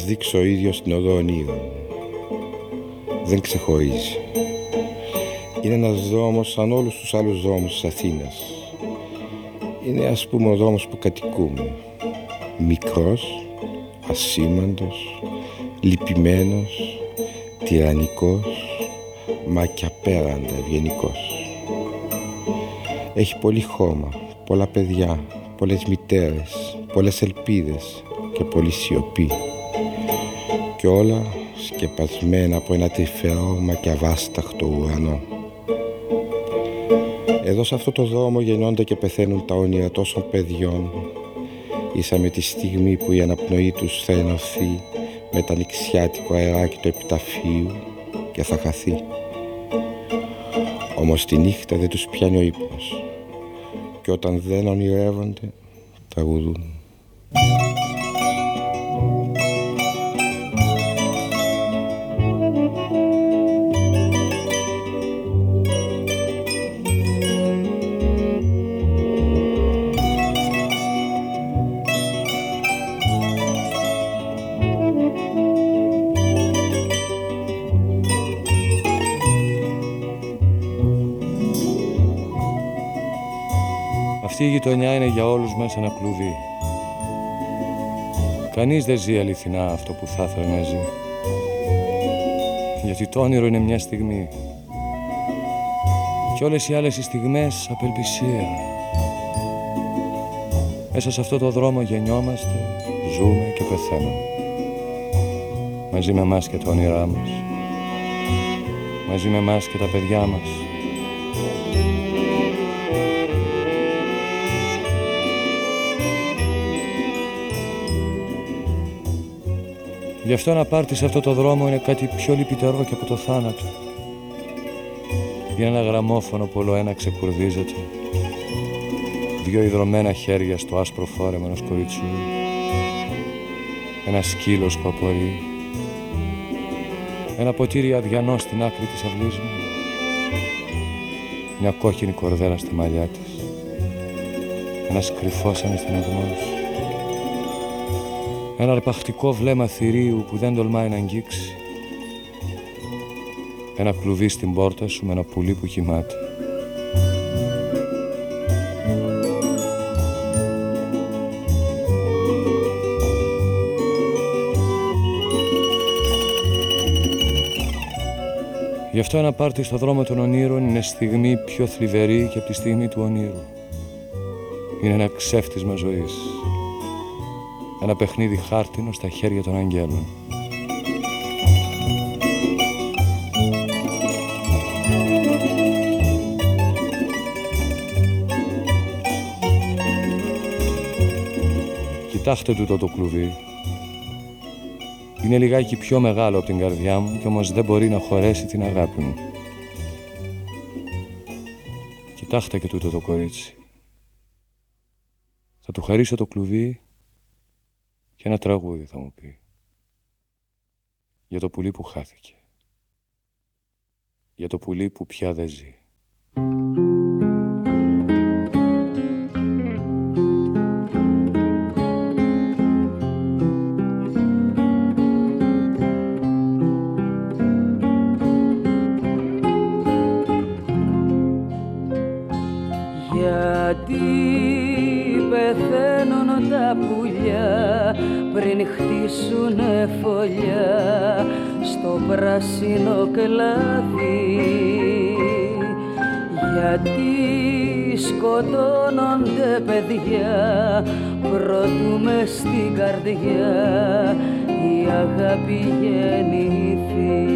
Για να σας δείξω ο ίδιος την οδό ονείρων. Δεν ξεχωρίζει. Είναι ένας δρόμος σαν όλους τους άλλους δρόμους της Αθήνας. Είναι ας πούμε ο δρόμος που κατοικούμε. Μικρός, ασήμαντος, λυπημένος, τυραννικός, μα και απέραντα ευγενικός. Έχει πολύ χώμα, πολλά παιδιά, πολλές μητέρες, πολλές ελπίδες και πολλή σιωπή και όλα σκεπασμένα από ένα τρυφερό μα και αβάσταχτο ουρανό. Εδώ σε αυτό το δρόμο γεννιόνται και πεθαίνουν τα όνειρα τόσων παιδιών ίσα με τη στιγμή που η αναπνοή τους θα ενωθεί με τα νηξιάτικο αεράκι του επιταφείου και θα χαθεί. Όμως τη νύχτα δεν τους πιάνει ο ύπνος και όταν δεν ονειρεύονται τραγουδούν. Γειτονιά είναι για όλους μας ένα κλουβί. Κανείς δεν ζει αληθινά αυτό που θα ήθελε να ζει. Γιατί το όνειρο είναι μια στιγμή. Και όλες οι άλλες οι στιγμές απελπισία. Μέσα σε αυτό το δρόμο γεννιόμαστε, ζούμε και πεθαίνουμε. Μαζί με εμάς και τα όνειρά μας. Μαζί με εμάς και τα παιδιά μας. Γι' αυτό να πάρτι σε αυτό το δρόμο είναι κάτι πιο λυπητερό και από το θάνατο. Είναι ένα γραμμόφωνο που όλο ένα ξεκουρδίζεται. Δυο ιδρωμένα χέρια στο άσπρο φόρεμα ενός κοριτσιού. Ένα σκύλος που απορεί. Ένα ποτήρι αδιανό στην άκρη της αυλής μου. Μια κόκκινη κορδέλα στα μαλλιά της. Ένας κρυφός ανευθυνασμός. Ένα αρπακτικό βλέμμα θηρίου που δεν τολμάει να αγγίξει. Ένα κλουβί στην πόρτα σου με ένα πουλί που κοιμάται. Γι' αυτό ένα πάρτι στο δρόμο των ονείρων είναι στιγμή πιο θλιβερή και από τη στιγμή του ονείρου. Είναι ένα ξέφτισμα ζωής ένα παιχνίδι χάρτινο στα χέρια των αγγέλων. Κοιτάξτε τούτο το κλουβί. Είναι λιγάκι πιο μεγάλο από την καρδιά μου και όμως δεν μπορεί να χωρέσει την αγάπη μου. Κοιτάξτε και τούτο το κορίτσι. Θα του χαρίσω το κλουβί και ένα τραγούδι θα μου πει. Για το πουλί που χάθηκε. Για το πουλί που πια δεν ζει. Πράσινο κλάδι γιατί σκοτώνονται παιδιά προτού μες στην καρδιά η αγάπη γεννηθεί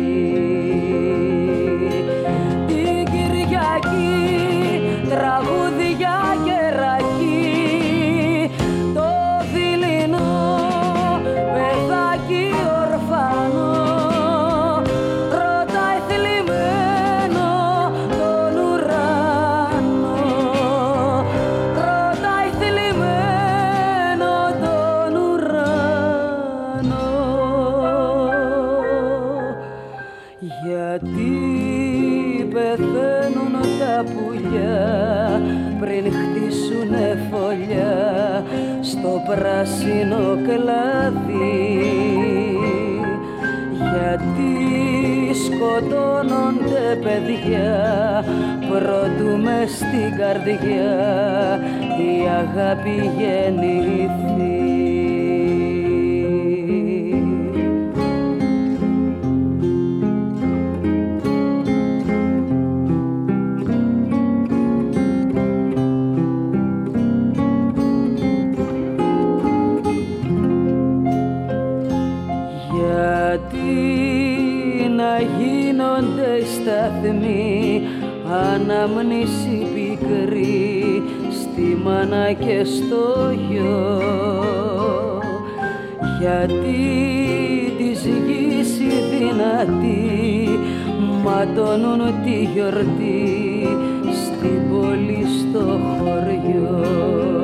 Την Κυριακή τραγούδια παιδιά προτού μες στην καρδιά η αγάπη γεννηθεί αναμνήση πικρή στη μάνα και στο γιο. Γιατί της γης η δυνατή ματώνουν τη γιορτή στην πόλη στο χωριό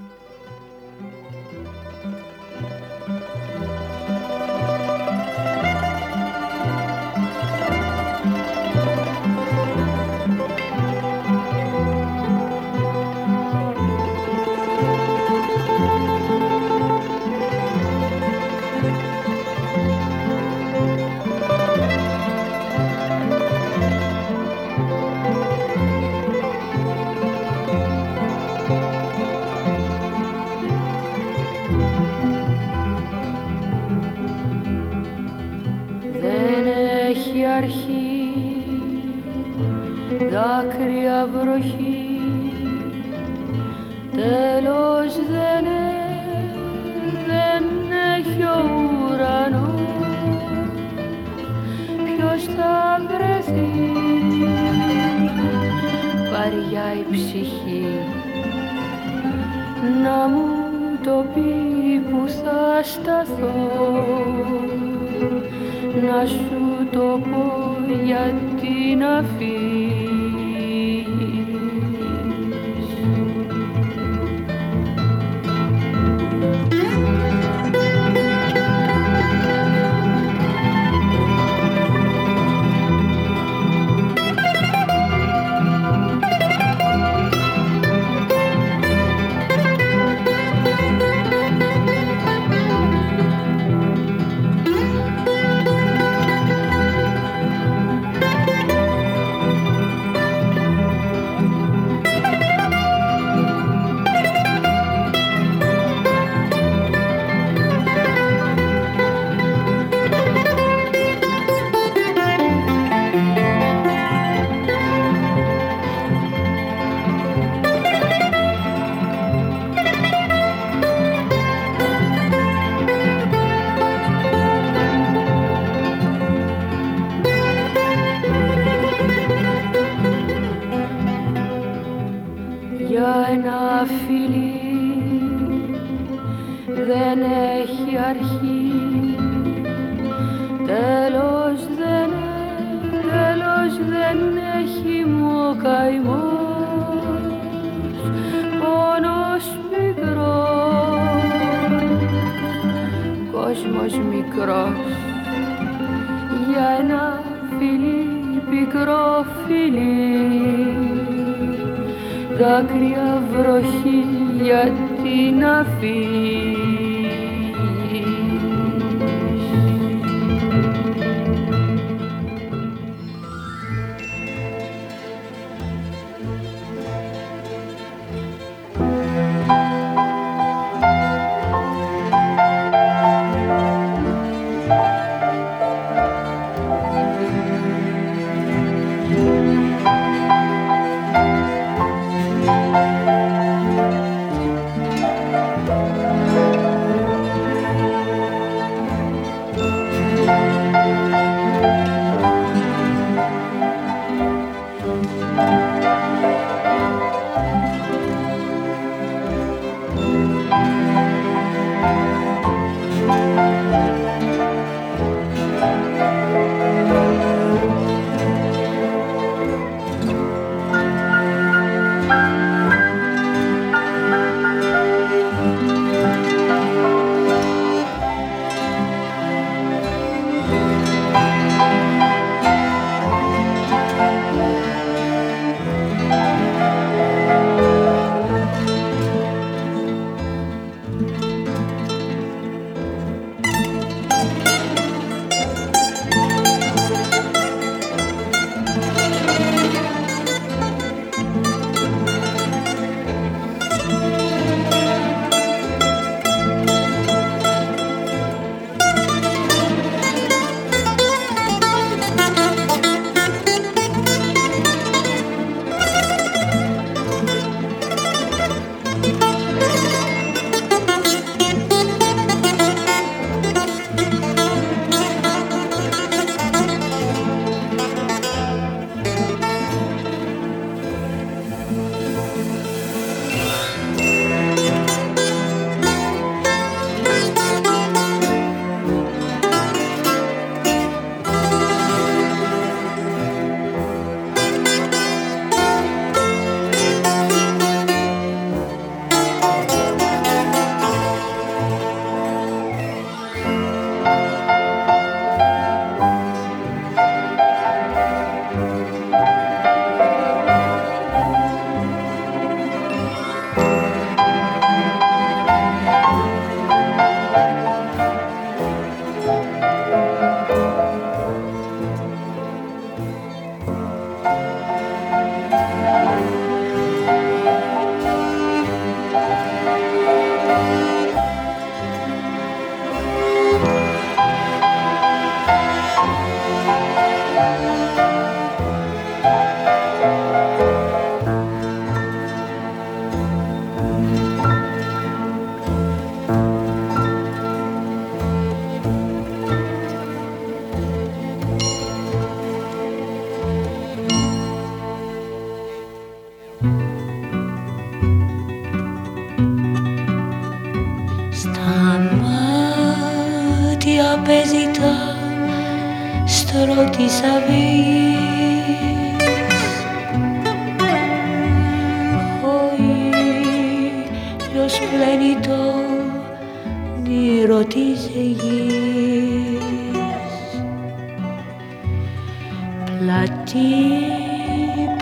Δάκρυα βροχή γιατί να φύγει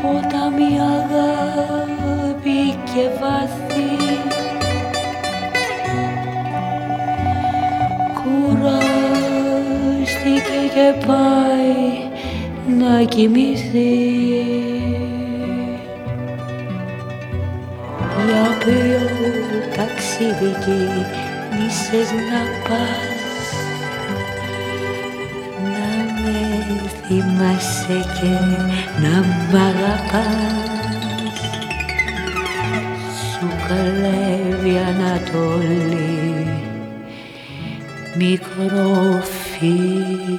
ποτάμι αγάπη και βάθη. Κουράστηκε και πάει να κοιμηθεί. Για ποιο ταξίδι νησες να πας θυμάσαι και να μ' αγαπάς. Σου καλεύει Ανατολή μικρό φιλί.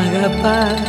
Να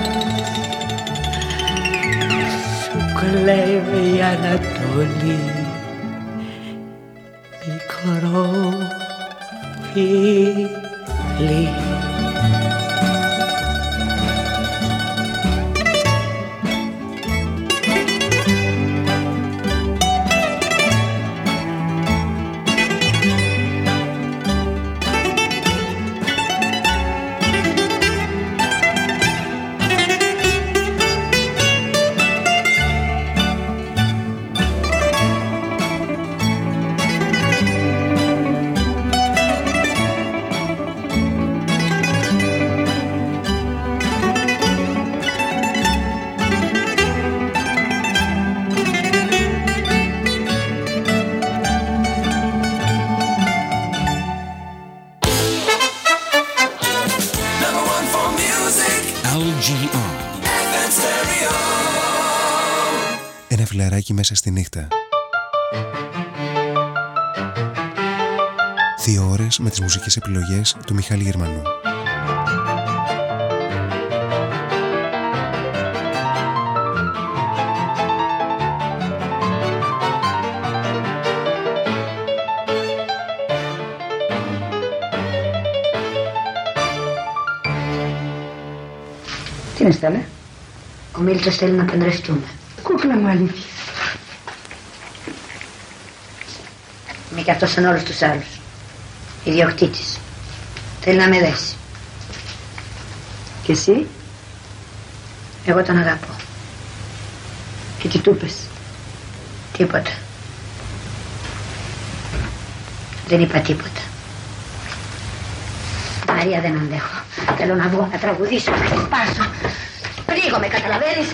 μέσα στη νύχτα. Δύο ώρες με τις μουσικές επιλογές του Μιχάλη Γερμανού. Τι είναι στέλνε. Ο Μίλτος θέλει να παντρευτούμε. Κούκλα μου αλήθεια. Και αυτός σαν όλους τους άλλους. Ιδιοκτήτης. Θέλει να με δέσει. Και εσύ; Εγώ τον αγαπώ. Και τι του είπες; Τίποτα. Δεν είπα τίποτα. Μαρία δεν αντέχω. Θέλω να βγω να τραγουδήσω, να χτυπάσω. Πλήγομαι, καταλαβαίνεις.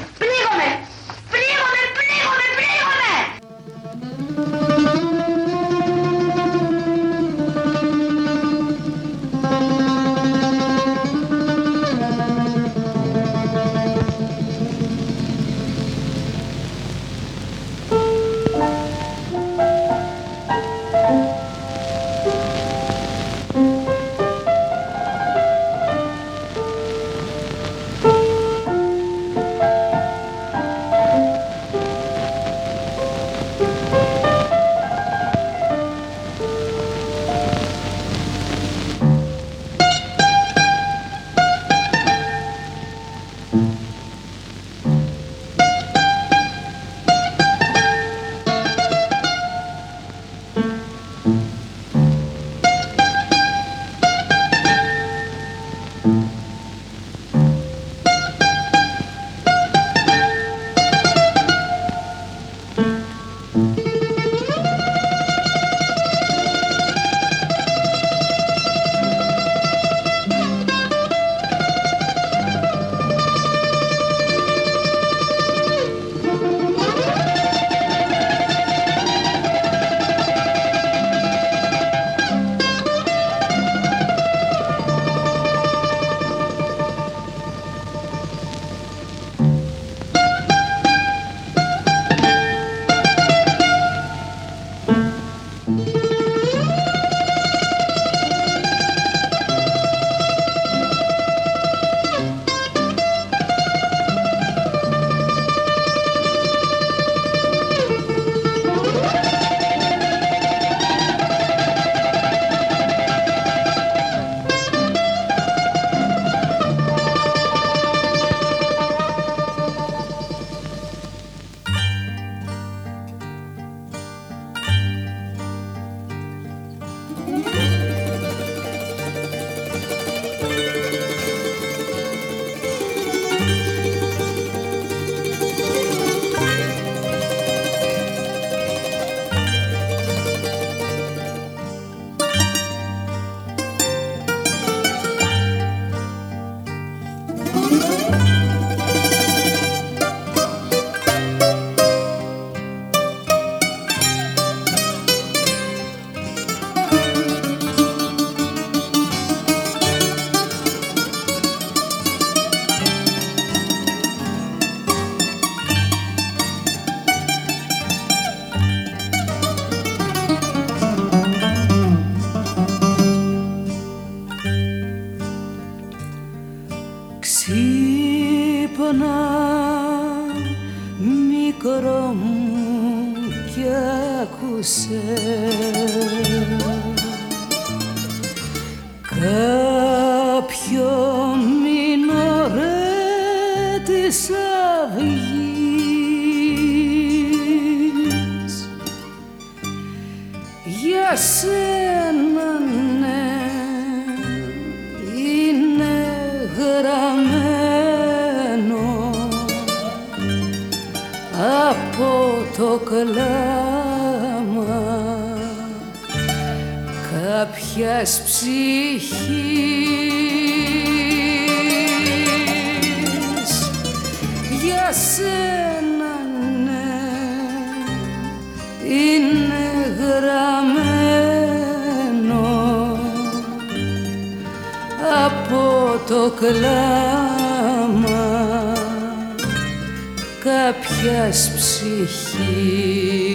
Άκουσε. Κάποιο μινορέ της αυγής. Για σένα ναι είναι γραμμένο από το κλάμα κάποιας ψυχής. Για σένα ναι είναι γραμμένο από το κλάμα κάποιας ψυχής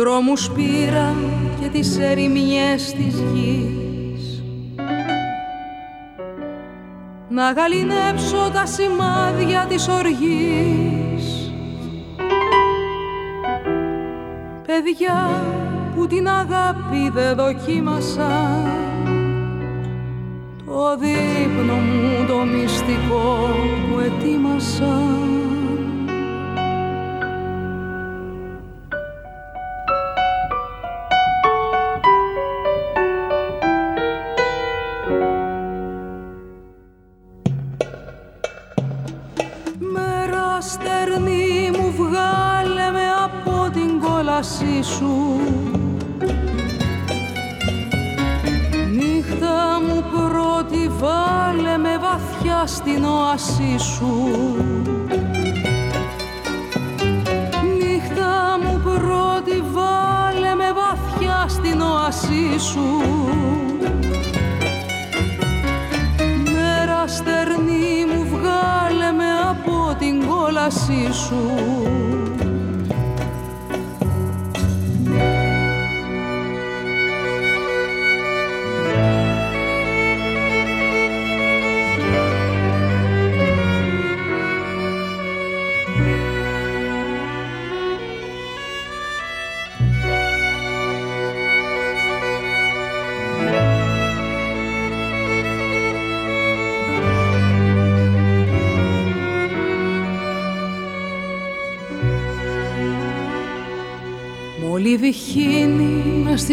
Δρόμους πήρα και τις ερημιές της γης. Να γαλινέψω τα σημάδια της οργής. Παιδιά που την αγάπη δεν δοκίμασαν Το δείπνο μου το μυστικό που ετοίμασαν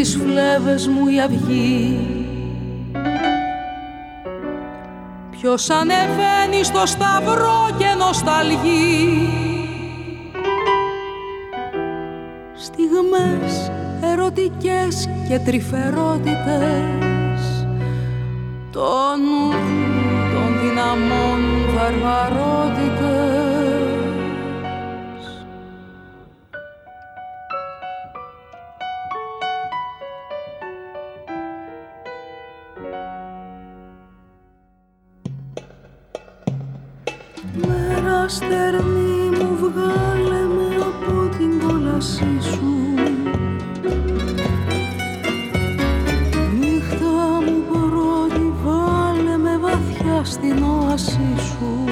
στις φλέβες μου η αυγή. Ποιος ανεβαίνει στο σταυρό και νοσταλγεί. Στιγμές ερωτικές και τρυφερότητες στερνή μου βγάλε με από την κόλασή σου. Νύχτα μου πρώτη βάλε με βαθιά στην όασή σου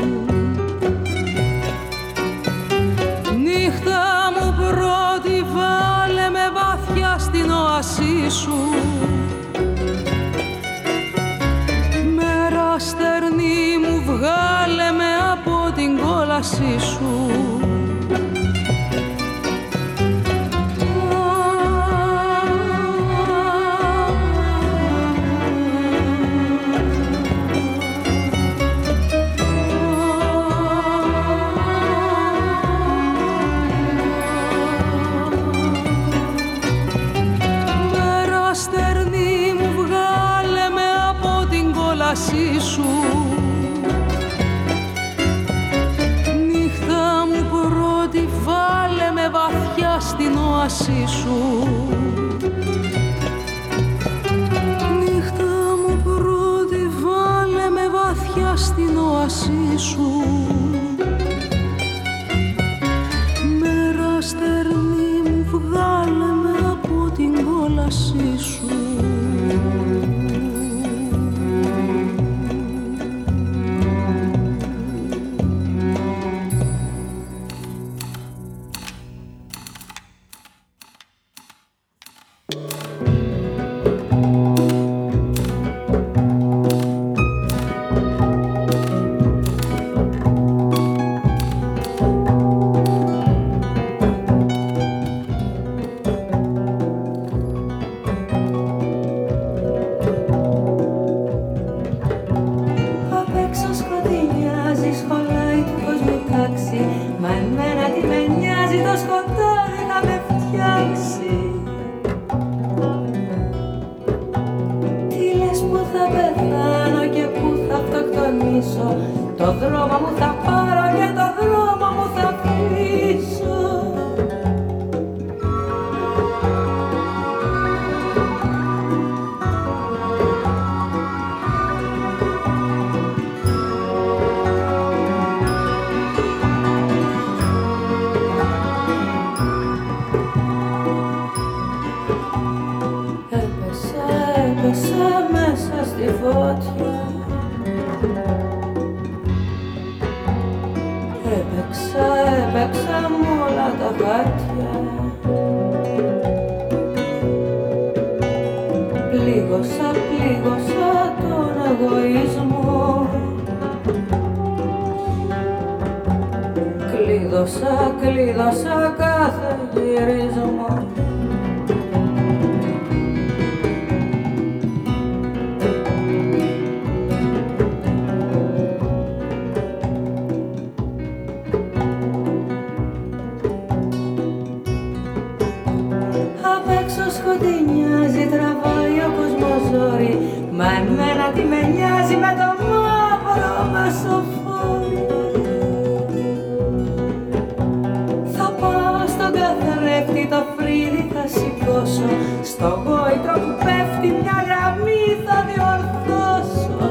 στο γόητρο που πέφτει μια γραμμή θα διορθώσω.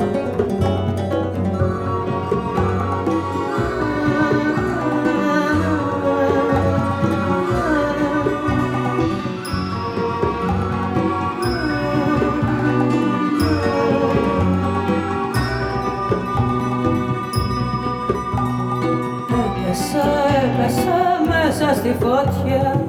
Έπεσα, έπεσα μέσα στη φωτιά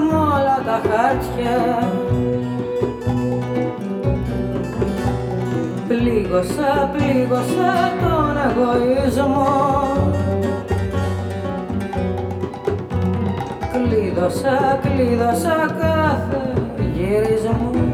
έπαιξα με όλα τα χαρτιά. Πλήγωσα, πλήγωσα τον εγωισμό. Κλείδωσα, κλείδωσα κάθε γυρισμό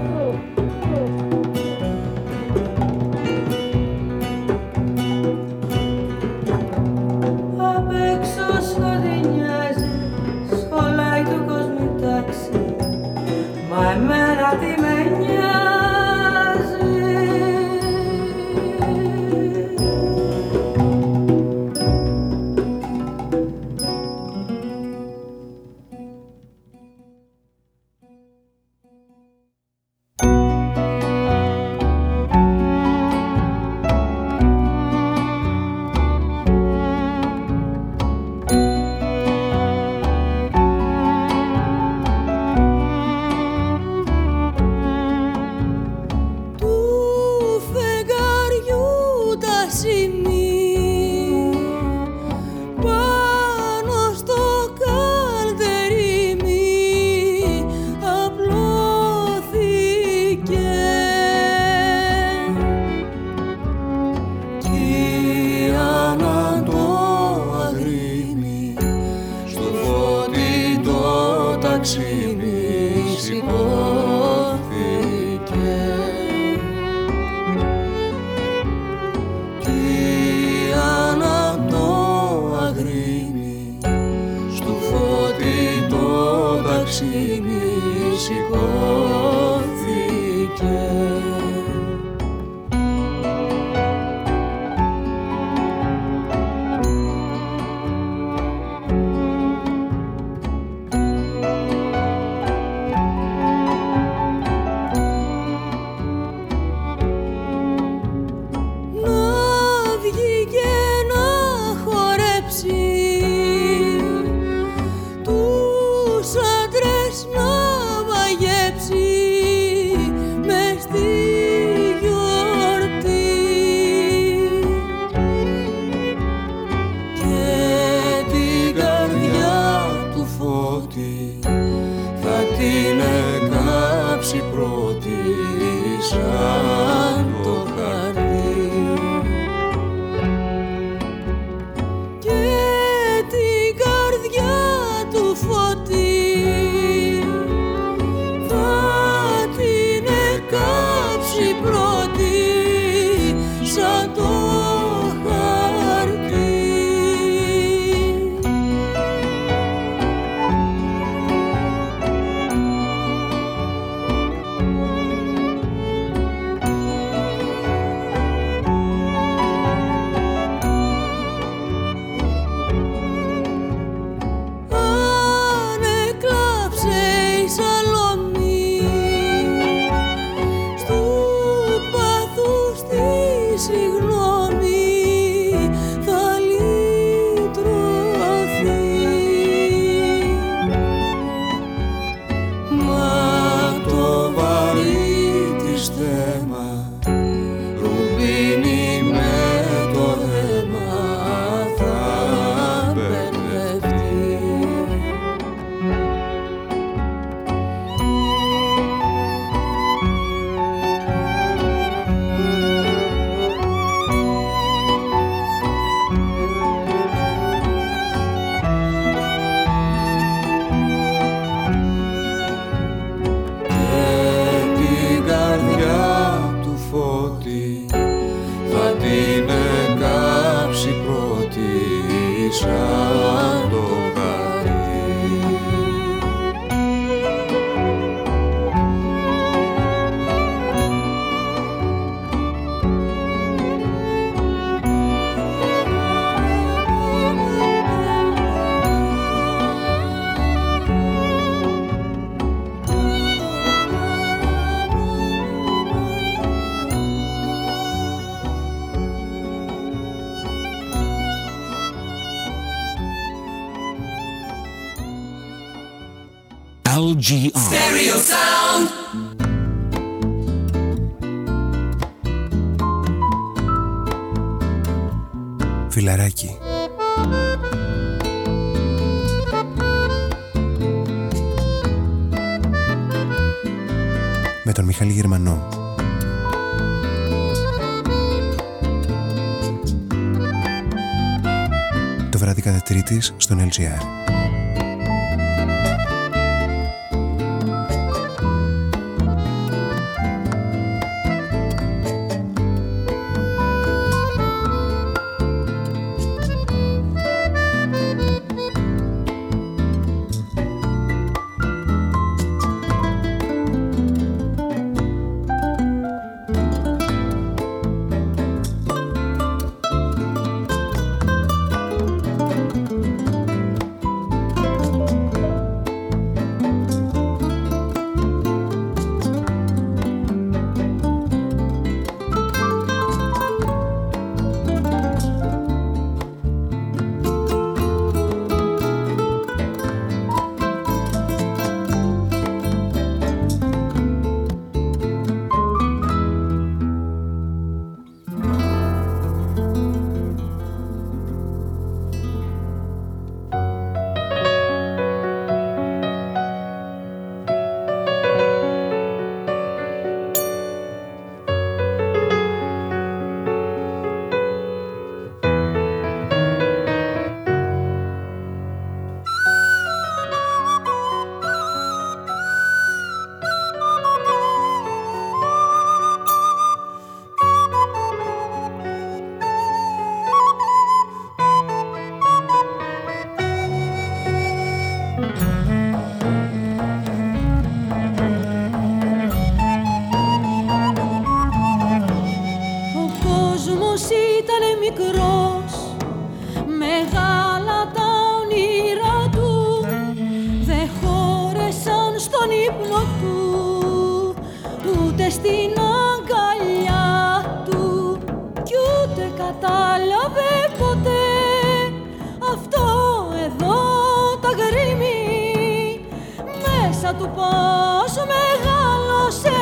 πως μεγάλωσε,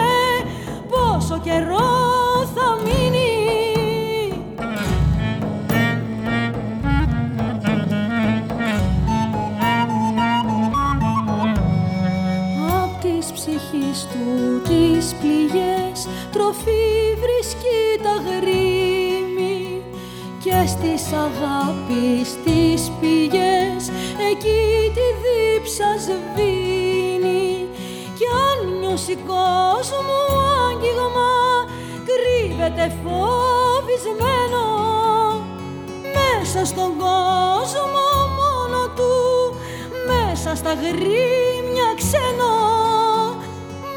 πόσο καιρό θα μείνει. Απ' της ψυχής του τις πληγές τροφή βρίσκει τα γρήμη και στις αγάπης μέσα στον κόσμο μόνο του μέσα στα γρήμια ξένο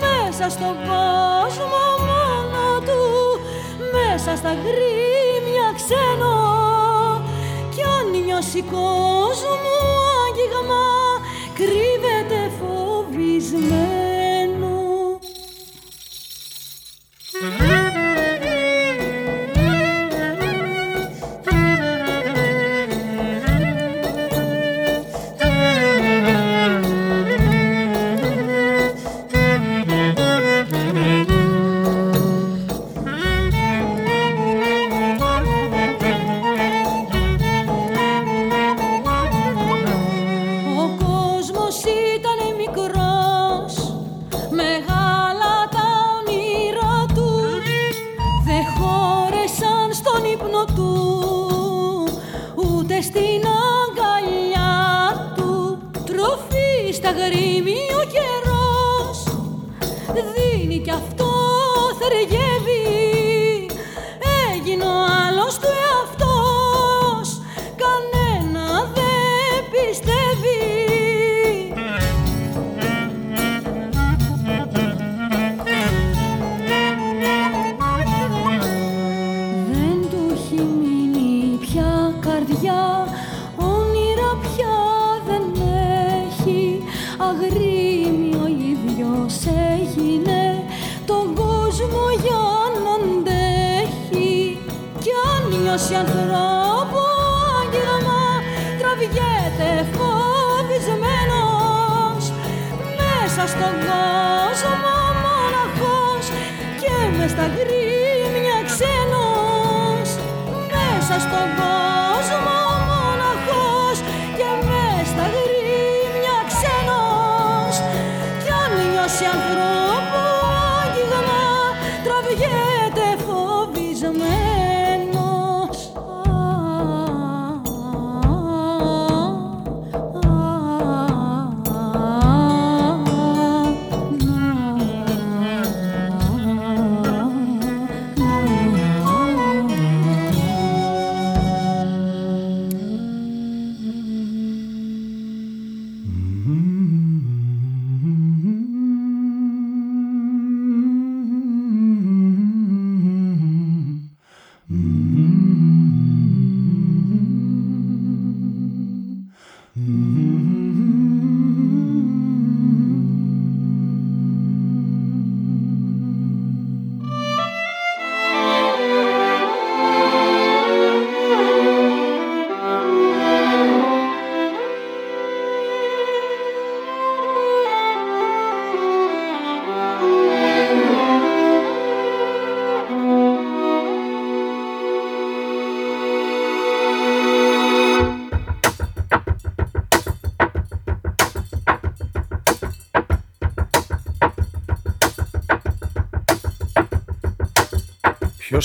μέσα στον κόσμο μόνο του μέσα στα γρήμια ξένο. Κι αν νιώσει κόσμο άγγιγμα κρύβει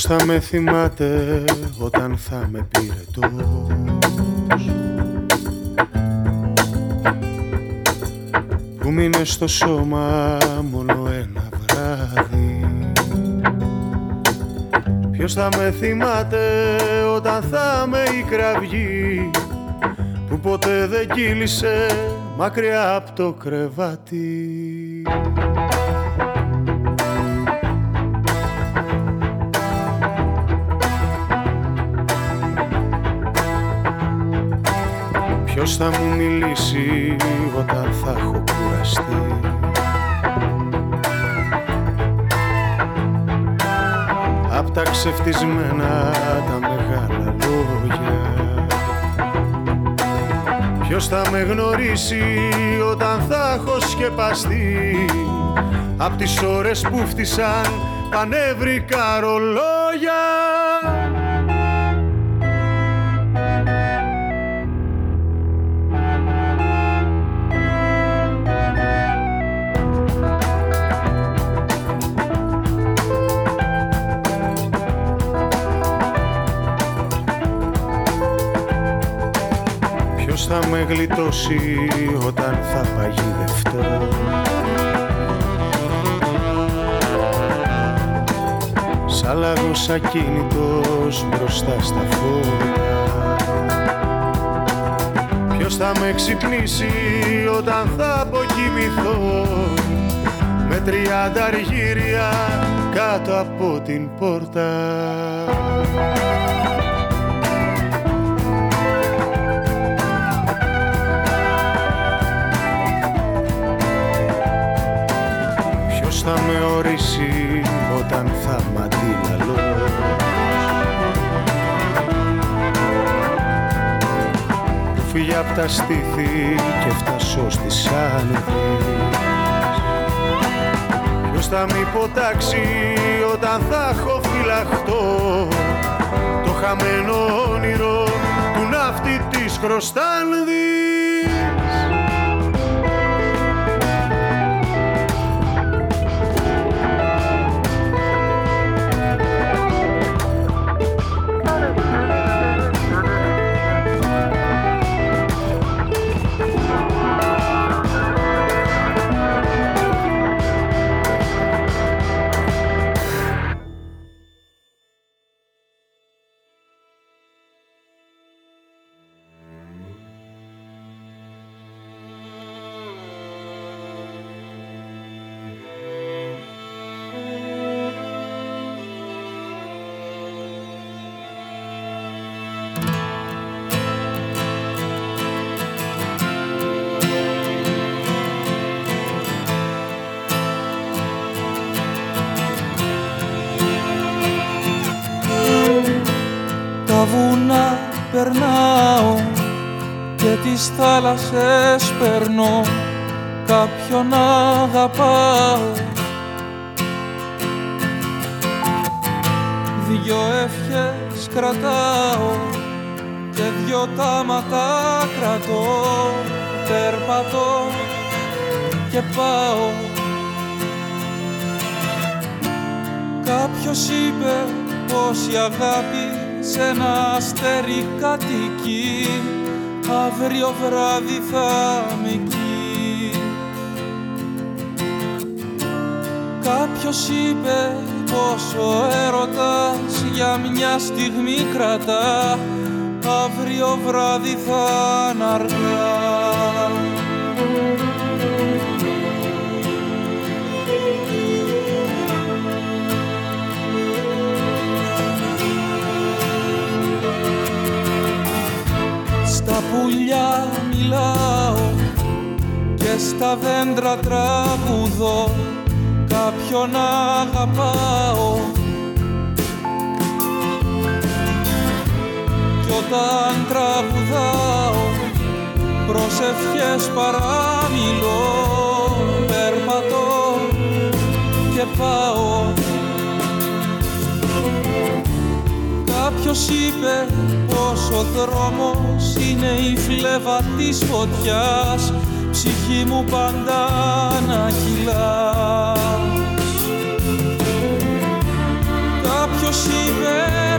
Ποιος θα με θυμάται όταν θα με πυρετός Που μείνε στο σώμα μόνο ένα βράδυ; Ποιος θα με θυμάται όταν θα με η κραυγή; Που ποτέ δεν κύλησε μακριά από το κρεβάτι; Θα μου μιλήσει όταν θα έχω κουραστεί. Απ' τα ξεφτισμένα τα μεγάλα λόγια. Ποιος θα με γνωρίσει όταν θα έχω σκεπαστεί; Απ' τις ώρες που φτισαν τα νευρικά ρολόγια γλιτώσει όταν θα παγιδευτώ Σαν λαγός ακίνητος μπροστά στα φώτα. Ποιος θα με ξυπνήσει όταν θα αποκοιμηθώ; Με τριάντα αργύρια κάτω από την πόρτα απ' τα στήθη και φτάσω στις άνοδες Ποιος θα μη ποτάξει όταν θα έχω φυλαχτώ Το χαμένο όνειρο του ναύτη της Χρωστάνδης; Θάλασσες περνώ κάποιον αγαπάω. Δυο ευχές κρατάω και δυο τάματα κρατώ. Περπατώ και πάω. Κάποιος είπε πως η αγάπη σε ένα αστέρι κατοικεί αύριο βράδυ θα με εκεί Κάποιος είπε πως ο έρωτας για μια στιγμή κρατά. Αύριο βράδυ θα είναι αργά μιλάω και στα δέντρα τραγουδώ. Κάποιον αγαπάω. Κι όταν τραγουδάω προσευχές παραμιλώ. Περπατώ και πάω. Κάποιος είπε πως ο δρόμος είναι η φλέβα της φωτιάς. Ψυχή μου πάντα να κυλάς. Κάποιος είπε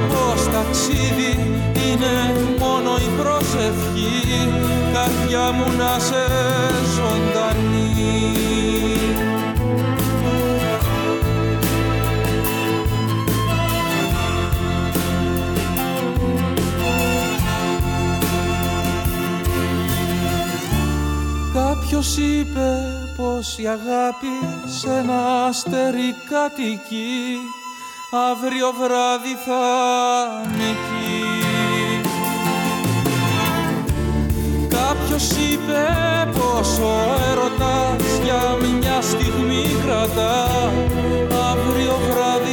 πως ταξίδι είναι μόνο η προσευχή. Καρδιά μου να σε ζωντανή Κάποιος είπε πως η αγάπη σε ένα αστέρι κατοικεί; Αύριο βράδυ θα είναι εκεί. Κάποιος είπε πως ο έρωτας για μια στιγμή κρατά αύριο βράδυ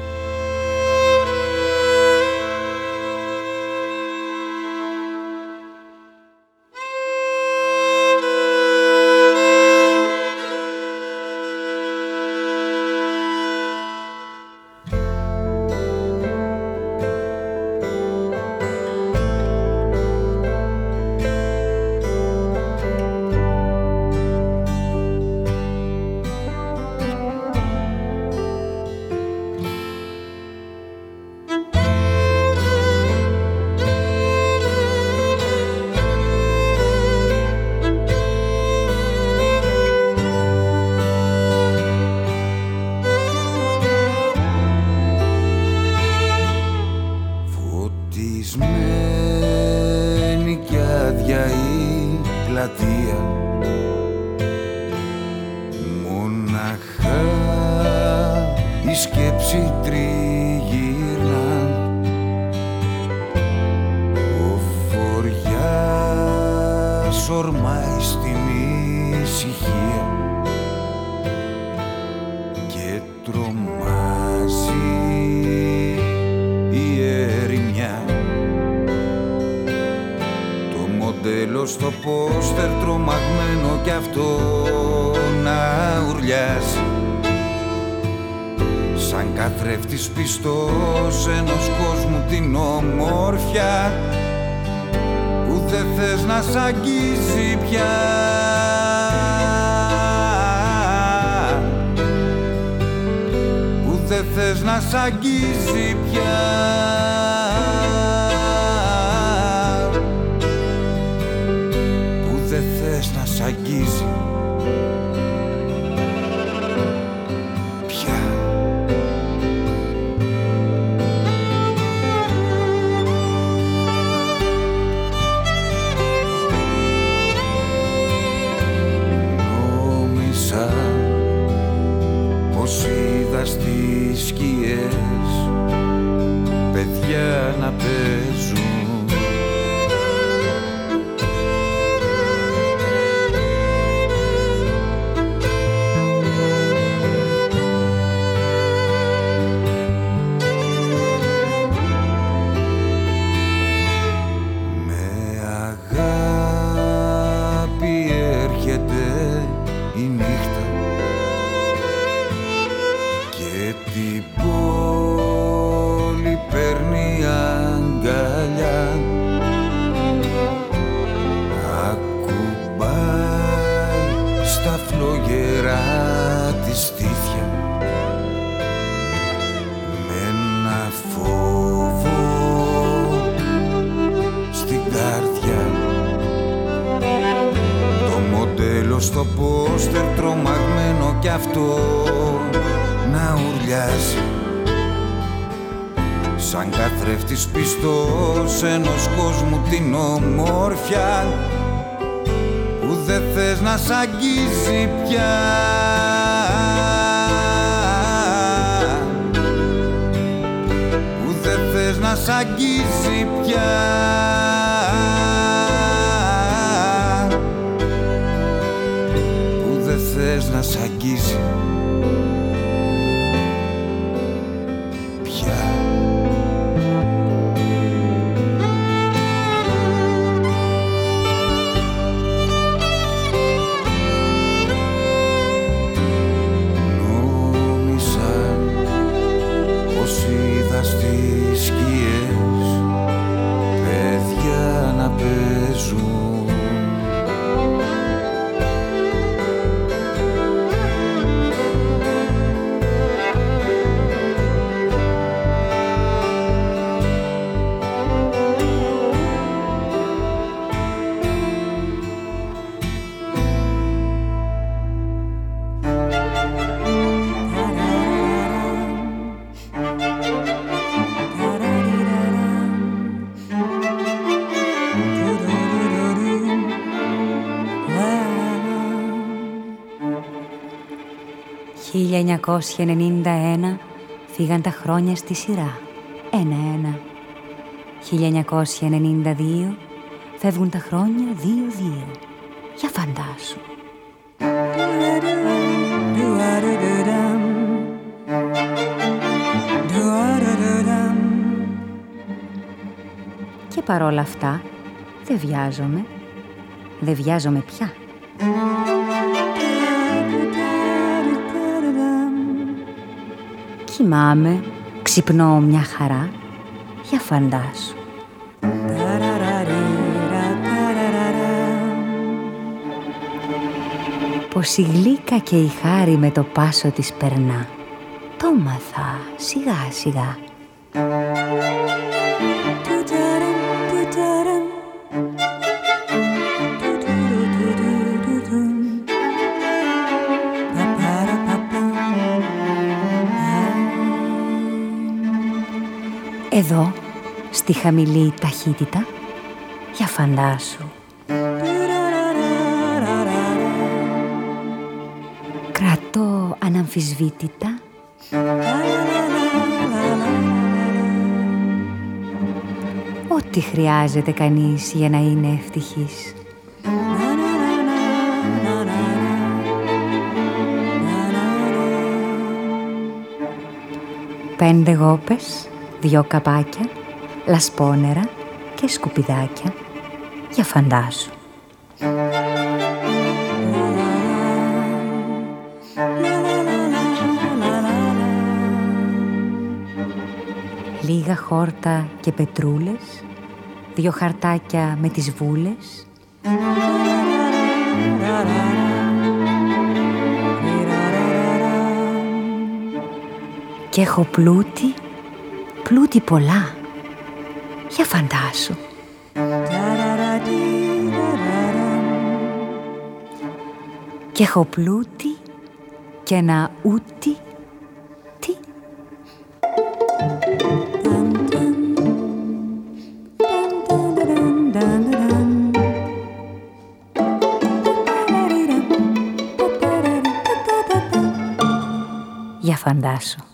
Θες να σ' αγγίζει πια. Που δεν θες να σ' αγγίζει πια να σ' αγγίζει πια. Που δεν θες να σ' αγγίζει φύγαν τα χρόνια στη σειρά, ένα-ένα. 1992 φεύγουν τα χρόνια δύο-δύο. Για φαντάσου. Και παρόλα αυτά δεν βιάζομαι. Δεν βιάζομαι πια. Κοιμάμαι, ξυπνώ μια χαρά, για φαντάσου. Πως η γλύκα και η χάρη με το πάσο της περνά. Το μαθα σιγά σιγά. Στη χαμηλή ταχύτητα, για φαντάσου. Κρατώ αναμφισβήτητα Ό,τι χρειάζεται κανείς για να είναι ευτυχής. Πέντε γόπες δυο καπάκια, λασπόνερα και σκουπιδάκια για φαντάσου. Λίγα χόρτα και πετρούλες, δυο χαρτάκια με τις βούλες και έχω πλούτη πλούτη πολλά. Για φαντάσου. Και έχω πλούτη και ένα ούτι τι; Για φαντάσου.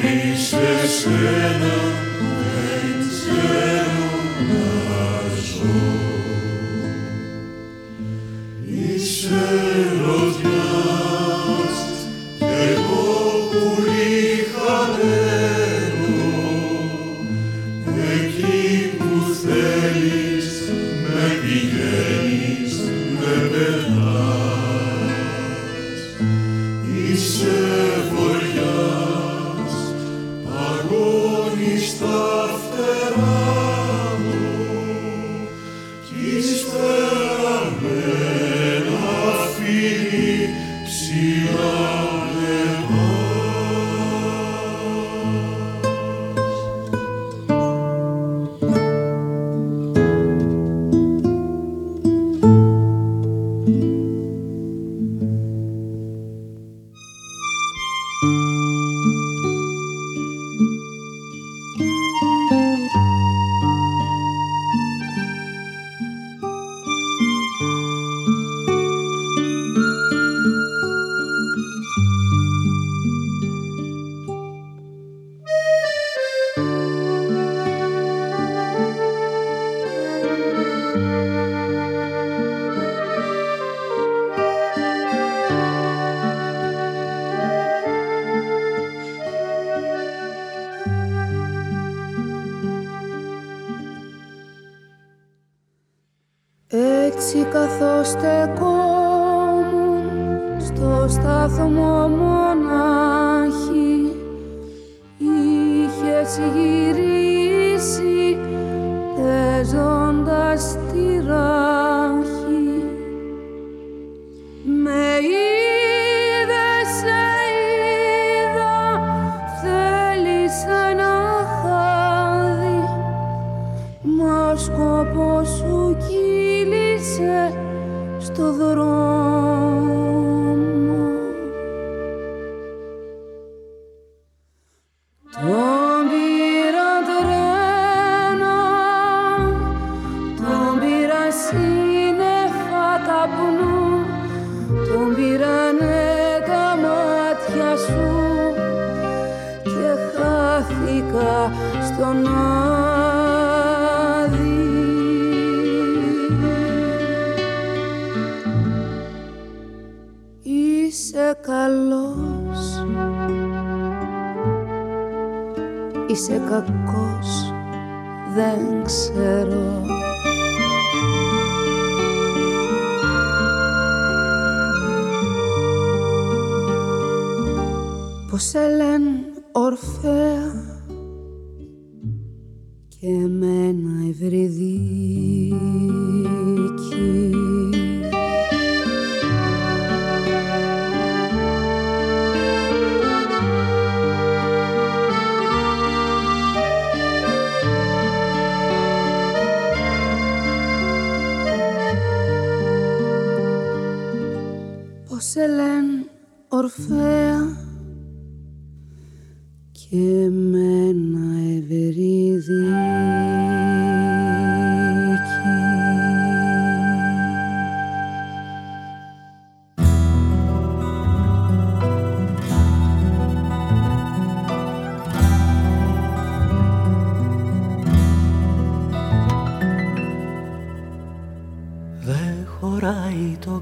Yeah.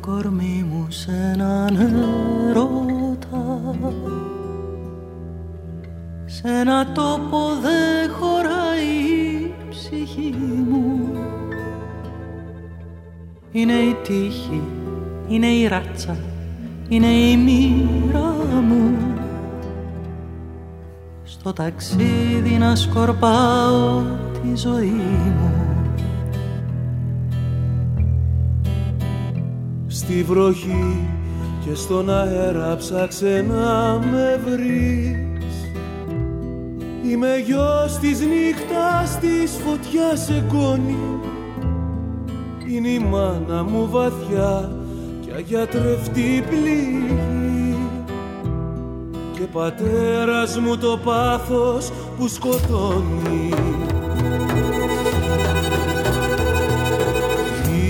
Το κορμί μου σε έναν ερώτα. Σε ένα τόπο δεν χωράει η ψυχή μου. Είναι η τύχη, είναι η ράτσα, είναι η μοίρα μου. Στο ταξίδι να σκορπάω τη ζωή μου Στη βροχή και στον αέρα ψάξε να με βρεις. Είμαι γιος της νύχτας της φωτιάς εγγόνη. Είναι η μάνα μου βαθιά και αγιατρευτή πληγή. Και πατέρας μου το πάθος που σκοτώνει.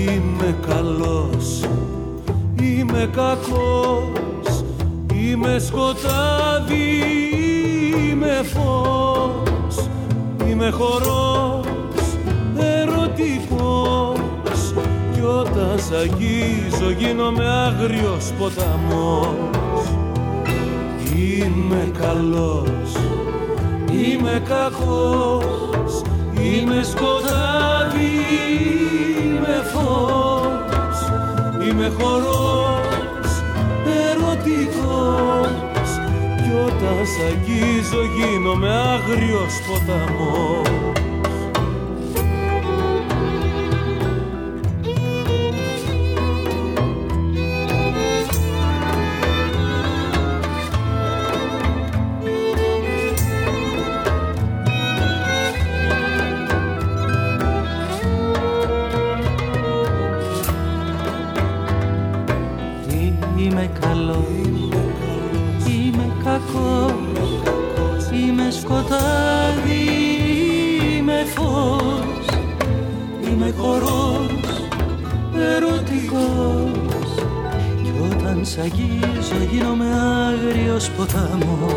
Είμαι καλός, είμαι κακός Είμαι σκοτάδι, είμαι φως Είμαι χορός, ερωτικός. Κι όταν σ' αγγίζω γίνομαι άγριος ποταμός. Είμαι καλός, είμαι κακός Είμαι σκοτάδι, είμαι φως Είμαι χορός, όταν σ' αγγίζω γίνομαι άγριος ποταμός αγγίζω γίνομαι άγριος ποταμός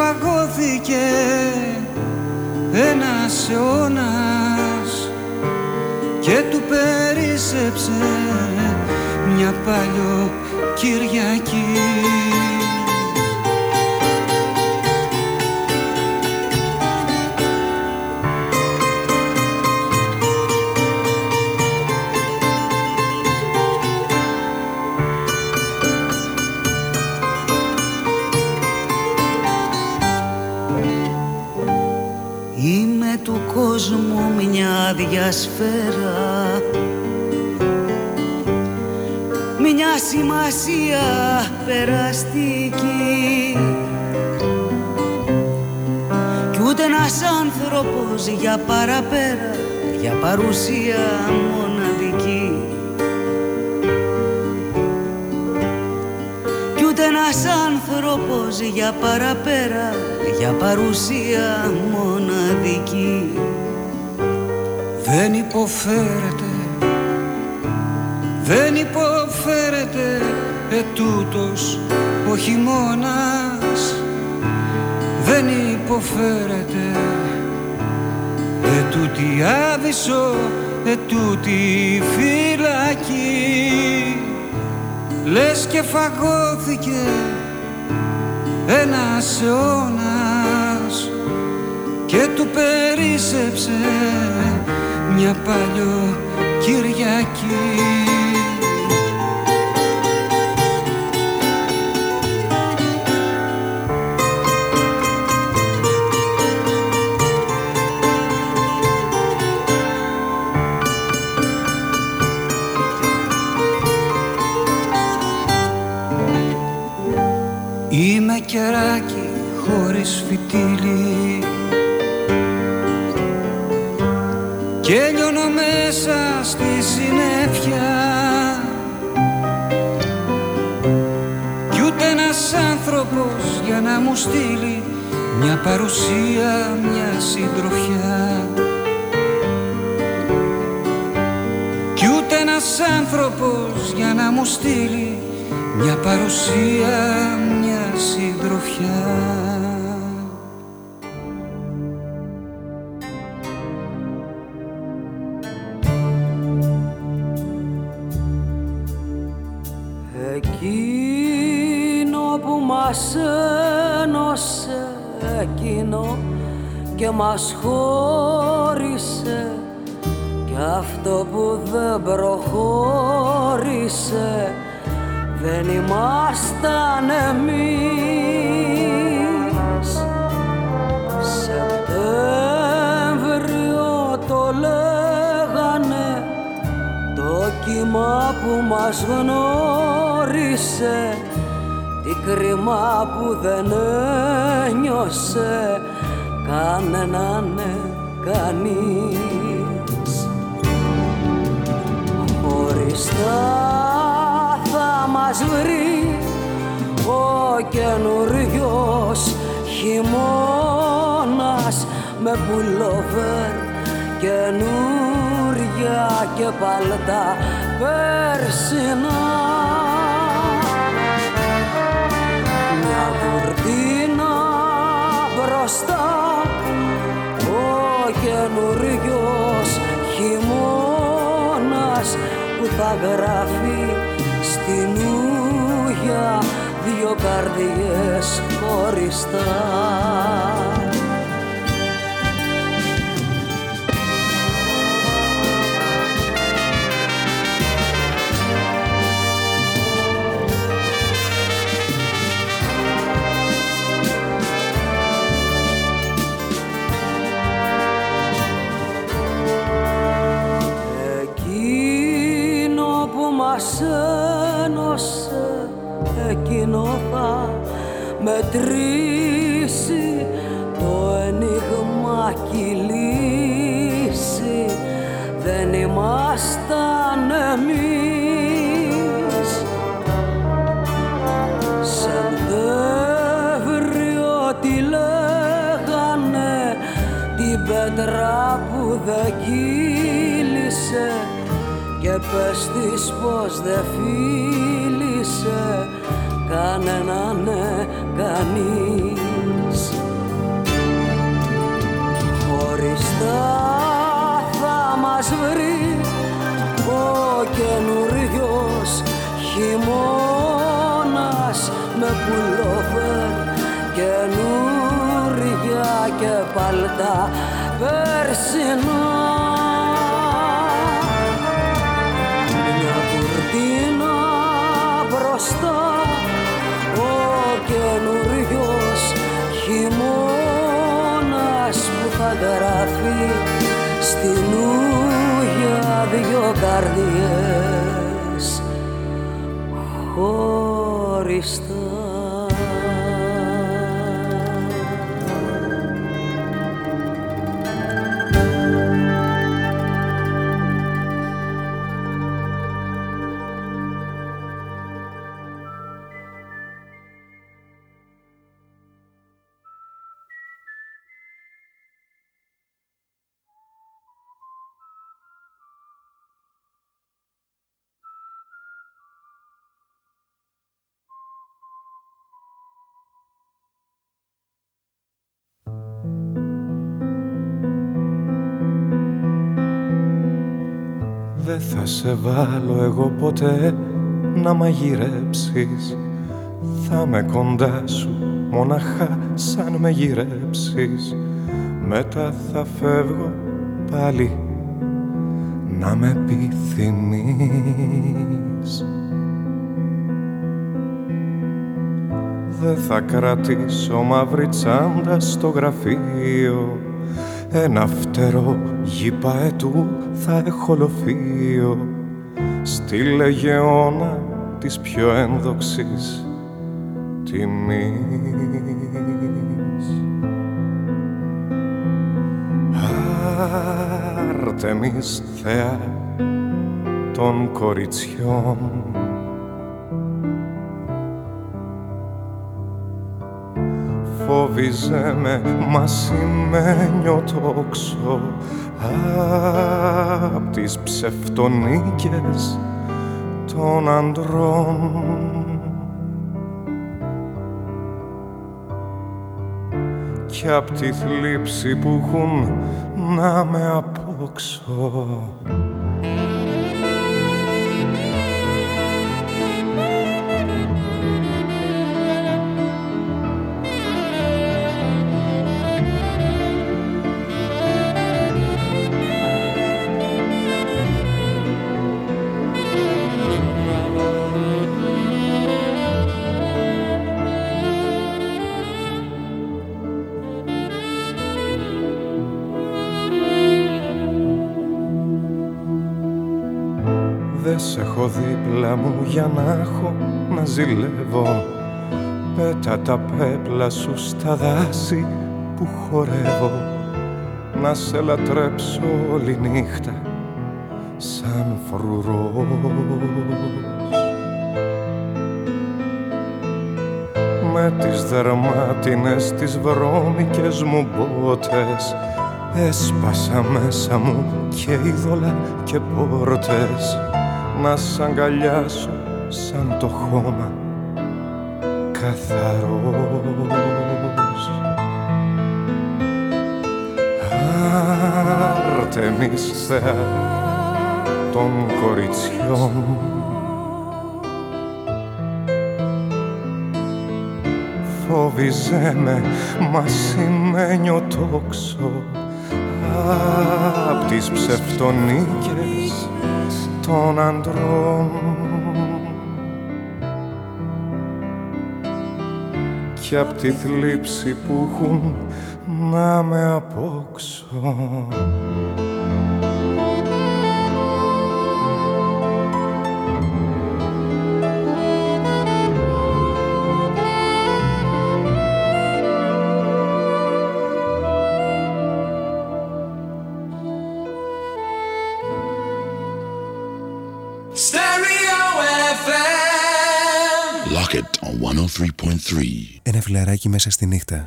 Φαγώθηκε ένας αιώνας και του περίσεψε μια παλιό Κυριακή Για παρουσία μοναδική. Κι ούτε ένας άνθρωπος για παραπέρα Για παρουσία μοναδική. Δεν υποφέρεται Δεν υποφέρεται ετούτος ο χειμώνας Δεν υποφέρεται ετούτη άβυσσο ετούτη φυλακή. Λες και φαγώθηκε ένας αιώνας και του περίσεψε μια παλιό Κυριακή ένας άνθρωπος για να μου στείλει μια παρουσία, μια συντροφιά. Εκείνο που μας ένωσε εκείνο και μας χώρισε και αυτό που δεν προχώρησε δεν ήμασταν εμείς. Σεπτέμβριο το λέγανε το κύμα που μας γνώρισε τι κρίμα που δεν ένιωσε κανέναν κανείς. Χωριστά θα μας βρει ο καινούριος χειμώνας με πουλόβερ καινούρια και παλτά περσινά μια κουρτίνα μπροστά ο καινούριος χειμώνας που θα γράφει καινούργια δύο καρδιές χωριστά. Εκείνο που μας εκείνο θα μετρήσει. Το ενίγμα κι λύση. Δεν ήμασταν εμείς. Σεπτέμβριο τι λέγανε την πέτρα που δεν κύλησε. Και πες της πως δεν φίλησε κανένα ναι κανείς χωριστά θα μας βρει ο καινούριος χειμώνας με πουλόβερ καινούρια και παλτά περσινά. Μια κουρτίνα γράφει στην ούγια δυο καρδιές. Χωριστά Δεν θα σε βάλω εγώ ποτέ να μαγειρέψεις. Θα με κοντά σου μοναχά σαν με γυρέψεις. Μετά θα φεύγω πάλι να με επιθυμείς. Δεν θα κρατήσω μαύρη τσάντα στο γραφείο ένα φτερό γη παετού θα έχω λοφείο. Στη λεγεώνα της πιο ένδοξης τιμής. Άρτεμις θεά των κοριτσιών. Φόβιζε με μα σημαίνιο τόξος απ' τις ψευτονίκες των αντρών κι απ' τη θλίψη που έχουν να με απόξω για να έχω να ζηλεύω. Πέτα τα πέπλα σου στα δάση που χορεύω. Να σε λατρέψω όλη νύχτα σαν φρουρός. Με τις δερμάτινες τις βρώμικες μου μπότες Έσπασα μέσα μου και είδωλα και πόρτες. Να σ' αγκαλιάσω σαν το χώμα καθαρός. Άρτεμις θεά των κοριτσιών. Φόβιζέ με μα σημαίνιο τόξο απ' τις ψευτονίκες των αντρών απ' τη θλίψη που έχουν να με απόξω Lock it on 103.3. Ένα φιλαράκι μέσα στη νύχτα.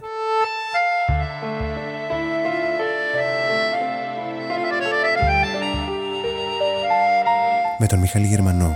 Με τον Μιχάλη Γερμανό.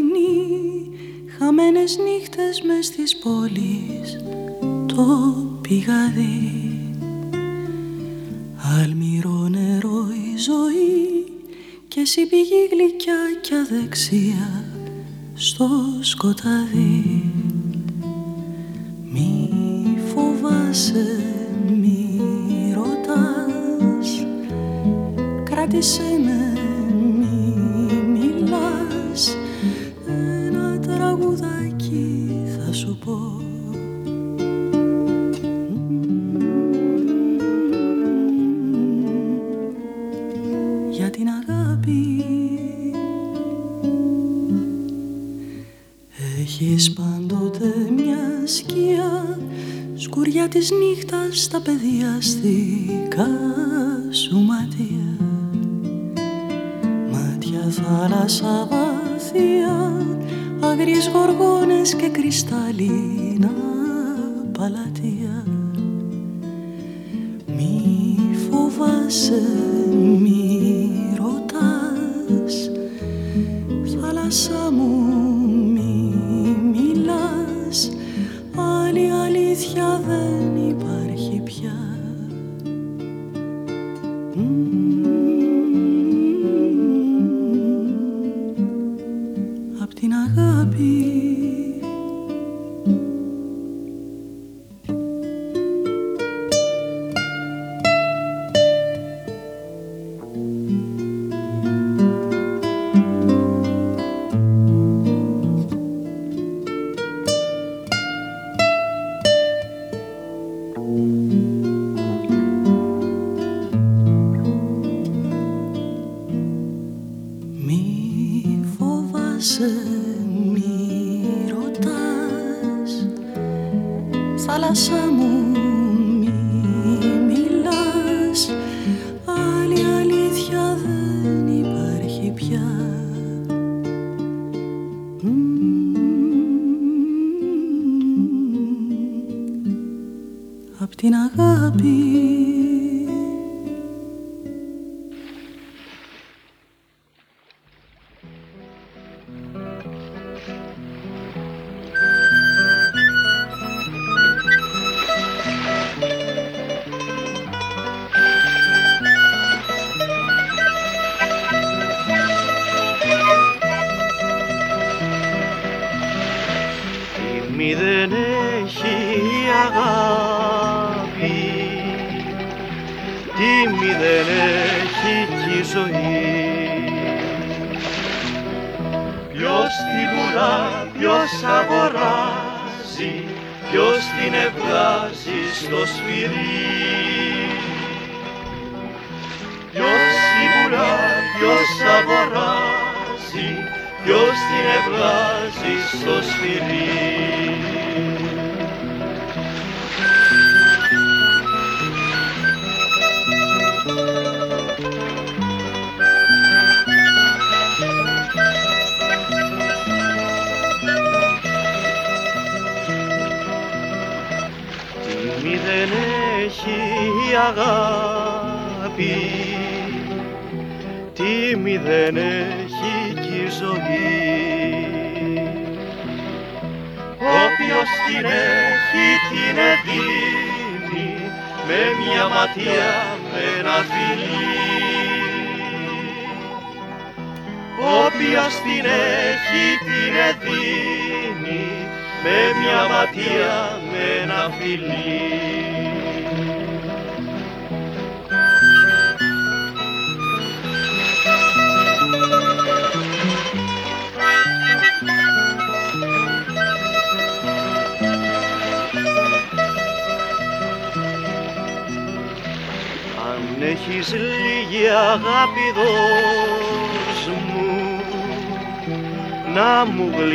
Χαμένες νύχτες μες στις πόλεις Το πηγαδί Αλμυρό νερό η ζωή Και εσύ πηγή γλυκιά και αδεξία Στο σκοτάδι. Μη φοβάσαι μη ρωτάς Κράτησε so sweetly.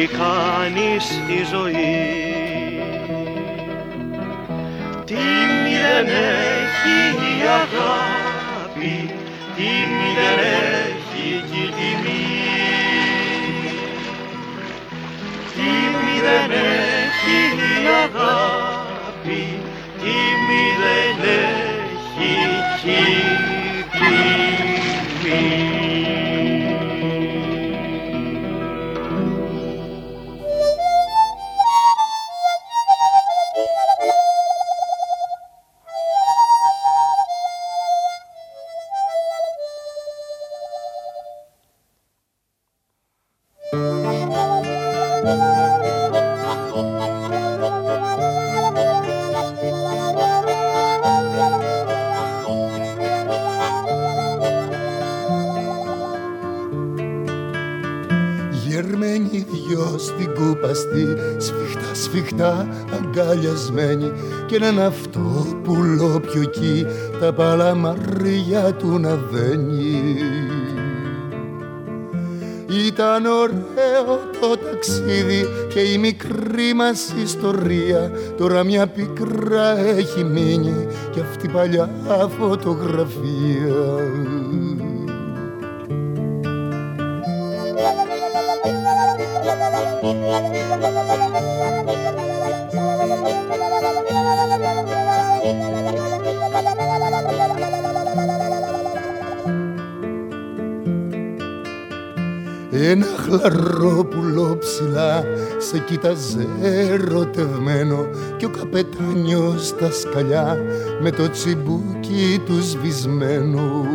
κάνεις τη ζωή. Και έναν αυτό πουλό πιο εκεί τα παλαμαριά του να δένει. Η Ήταν ωραίο το ταξίδι και η μικρή μας ιστορία Τώρα μια πικρά έχει μείνει και αυτή παλιά φωτογραφία σε κοίταζε ερωτευμένο και ο καπετάνιος στα σκαλιά με το τσιμπούκι τους σβησμένο.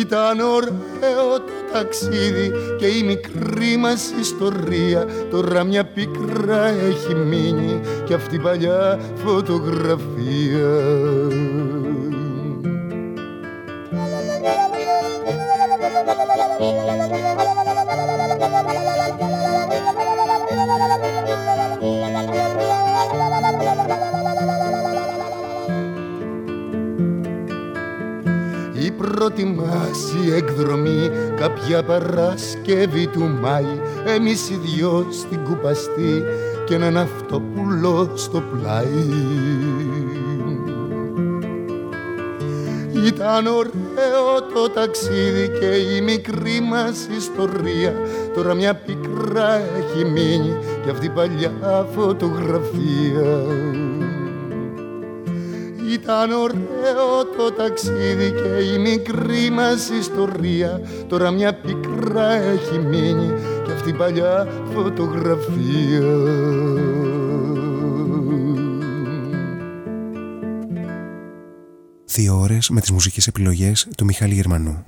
Ήταν ωραίο το ταξίδι και η μικρή μας ιστορία τώρα μια πικρά έχει μείνει και αυτή παλιά φωτογραφία. Η πρώτη μας η εκδρομή. Κάποια Παρασκευή του Μάη εμείς οι δυο στην κουπαστή και έναν αυτοπουλό στο πλάι. Ήταν ωραίο το ταξίδι και η μικρή μας ιστορία. Τώρα μια πικρά έχει μείνει και αυτή παλιά φωτογραφία Ήταν ωραίο το ταξίδι και η μικρή μας ιστορία Τώρα μια πικρά έχει μείνει και αυτή παλιά φωτογραφία Δύο ώρες με τις μουσικές επιλογές του Μιχάλη Γερμανού.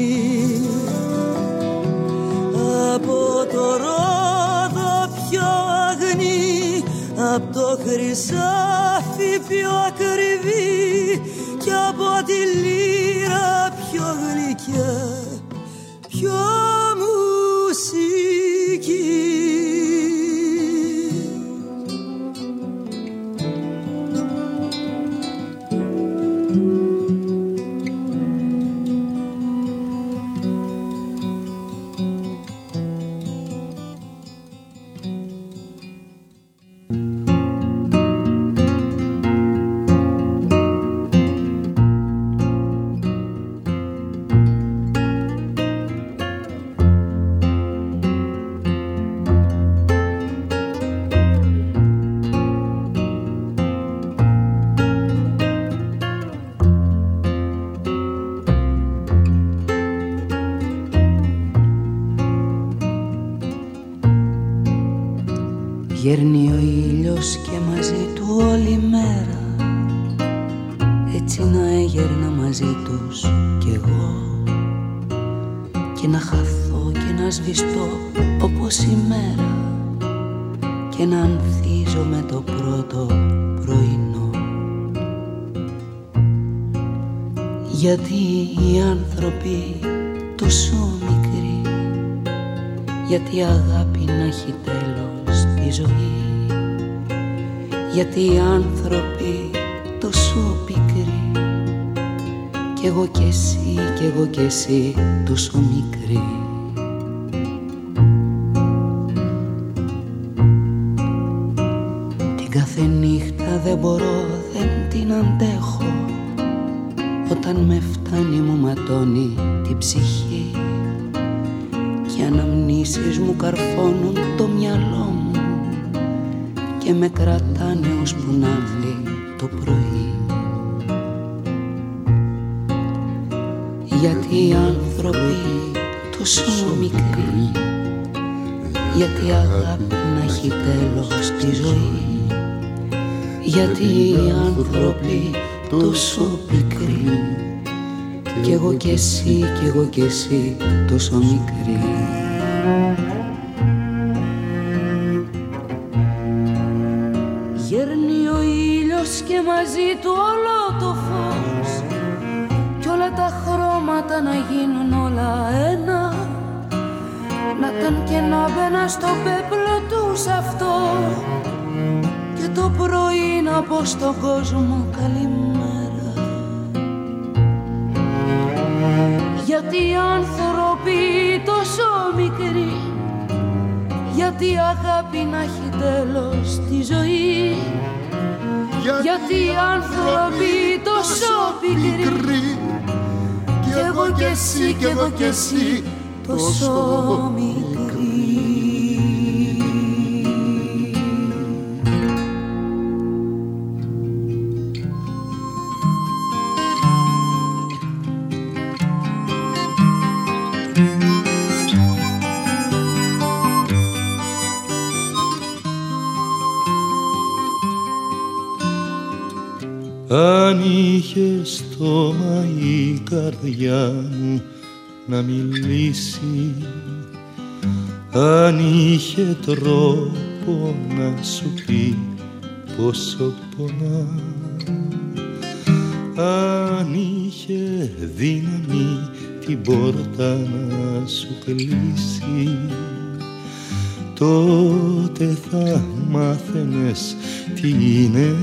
Απαλή Από το ρόδο πιο αγνή Απ' το χρυσάφι πιο πιο εγώ κι εσύ τόσο μικροί Την κάθε νύχτα δεν μπορώ, δεν την αντέχω. Όταν με φτάνει μου ματώνει την ψυχή. Και οι αναμνήσεις μου καρφώνουν το μυαλό μου. Και με κρατάνε ώσπου να έρθει το πρωί οι άνθρωποι τόσο μικροί Γιατί η αγάπη να έχει τέλος στη ζωή. Γιατί οι άνθρωποι τόσο πικροί Κι εγώ κι εσύ, κι εγώ κι εσύ τόσο μικρή Γέρνει ο ήλιος και μαζί του όλο χρώματα να γίνουν όλα ένα. Να ήταν και να μπαίνα στο πέπλο τους αυτό. Και το πρωί να πω στον κόσμο καλημέρα Γιατί οι άνθρωποι τόσο μικροί γιατί η αγάπη να έχει τέλος στη ζωή. Γιατί οι άνθρωποι τόσο πικροί Κι εγώ κι εσύ, κι εγώ κι εσύ τόσο μικροί Αν είχε στόμα η καρδιά μου να μιλήσει Αν είχε τρόπο να σου πει πόσο πονά Αν είχε δύναμη την πόρτα να σου κλείσει τότε θα μάθαινες τι είναι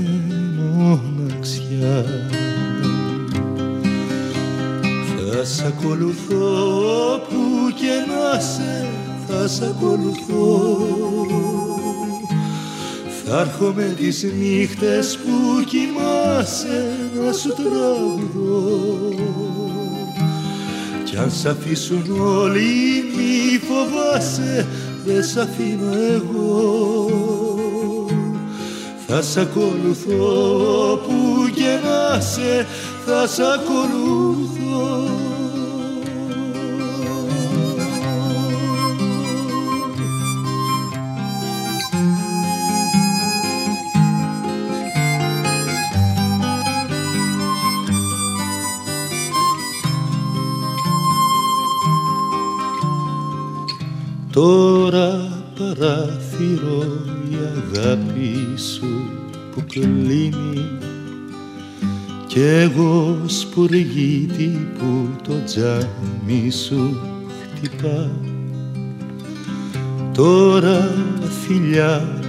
μοναξιά Θα σ' ακολουθώ που και να σε θα σ' ακολουθώ. Θα έρχομαι τις νύχτες που κοιμάσαι να σου τραγουδώ. Κι αν σ' αφήσουν όλοι μη φοβάσαι δεν σ' αφήνω εγώ. Θα σ' ακολουθώ που και να σε θα σ' ακολουθώ. Τώρα παράθυρο η αγάπη σου που κλείνει κι κι εγώ σπουργίτη που το τζάμι σου χτυπά. Τώρα φιλιά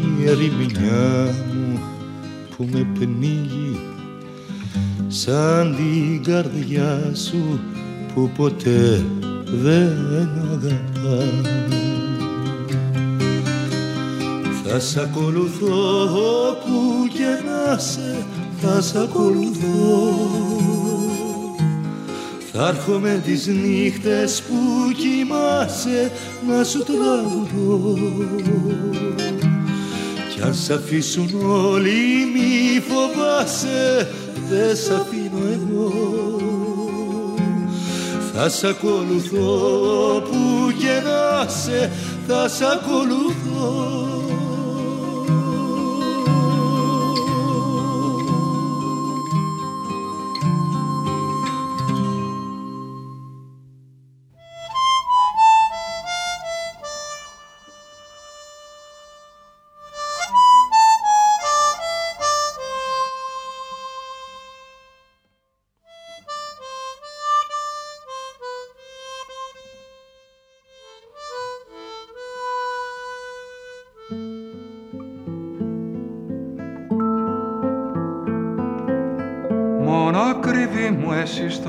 η ερημιά μου που με πνίγει σαν την καρδιά σου που ποτέ δεν αγαπά Θα σ' ακολουθώ όπου και να σε θα σ' ακολουθώ θα έρχομαι τις νύχτες που κοιμάσαι να σου τραγουδώ. Κι αν σ' αφήσουν όλοι μη φοβάσαι δεν σ' αφήνω εγώ. Θα σ' ακολουθώ που και να σε θα σ' ακολουθώ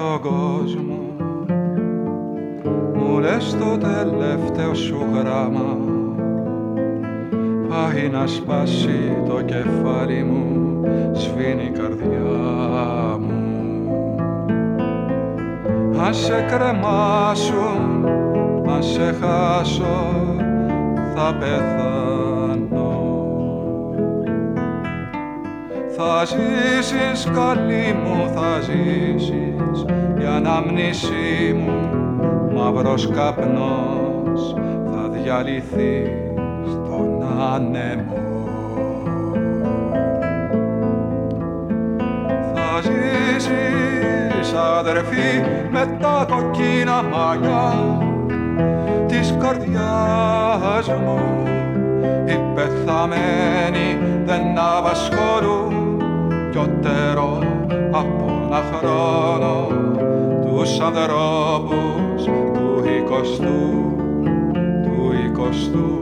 στον κόσμο. Μου λες το τελευταίο σου γράμμα. Πάει να σπάσει το κεφάλι μου σβήνει η καρδιά μου. Αν σε κρεμάσουν, αν σε χάσω θα πεθάνω. Θα ζήσεις καλή μου θα ζήσεις η αναμνήσή μου μαύρος καπνός θα διαλυθεί στον άνεμο. Θα ζήσεις αδερφή με τα κοκκίνα μαλλιά της καρδιάς μου. Οι πεθαμένοι δεν απασχολούν πιότερο από ένα χρόνο τους ανθρώπους του εικοστού, του εικοστού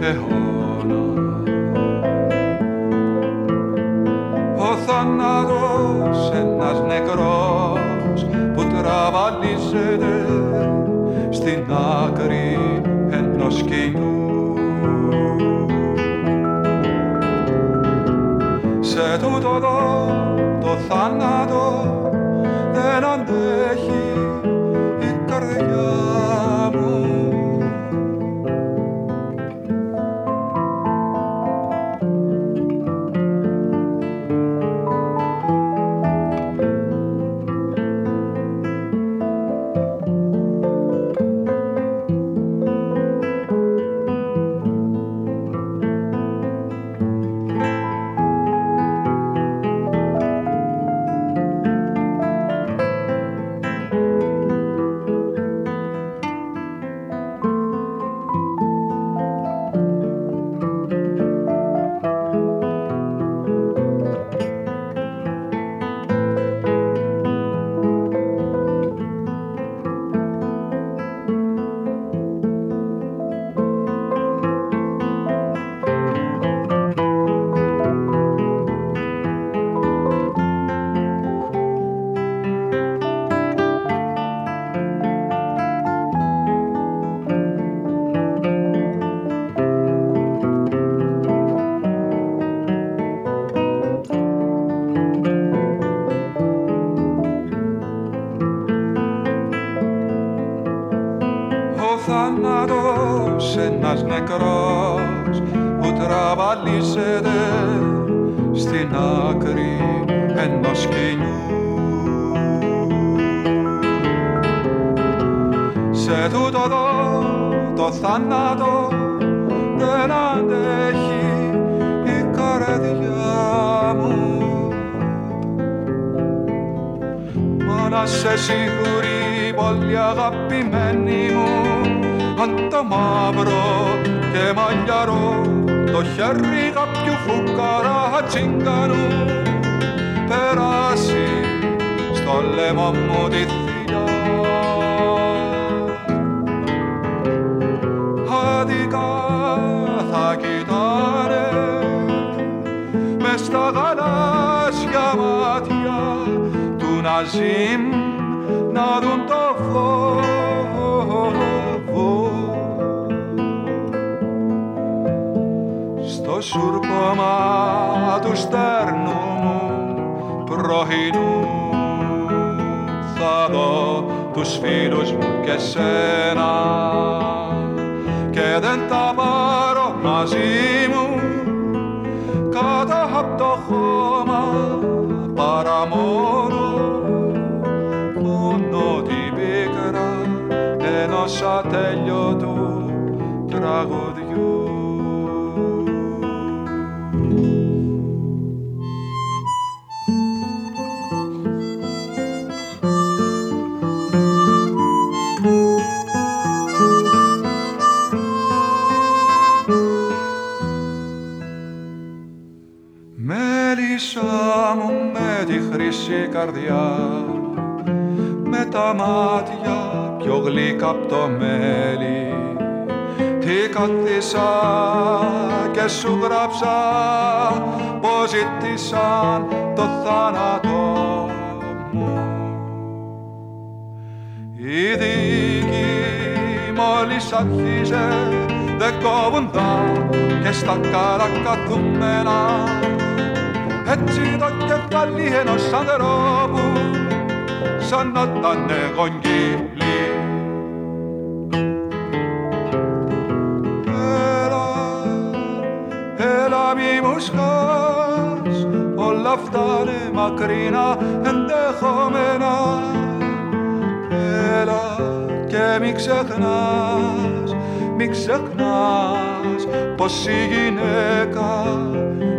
αιώνα. Ο θάνατος ένας νεκρός που τραβαλίζεται στην άκρη ενός κοινού το θάνατο δεν αντέχει ενός ατέλειωτου τραγουδιού. Μέλισσα μου με τη χρυσή καρδιά με τα μάτια πιο γλυκά απ' το μέλι τι καθίσα και σου γράψα πως ζητήσαν το θάνατο μου η δίκη μόλις αρχίζε δεν κόβουν και στα καρακαθούμενα έτσι το κεφάλι ενός ανθρώπου σαν να ήταν γογγύλι. Μακρινά ενδεχομένα. Έλα και μη ξεχνάς, μη ξεχνάς πως η γυναίκα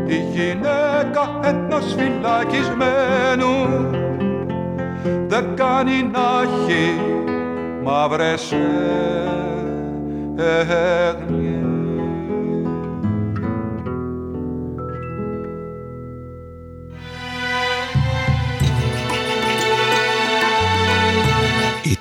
η γυναίκα ενός φυλακισμένου δεν κάνει να έχει μαύρες έγνοιες.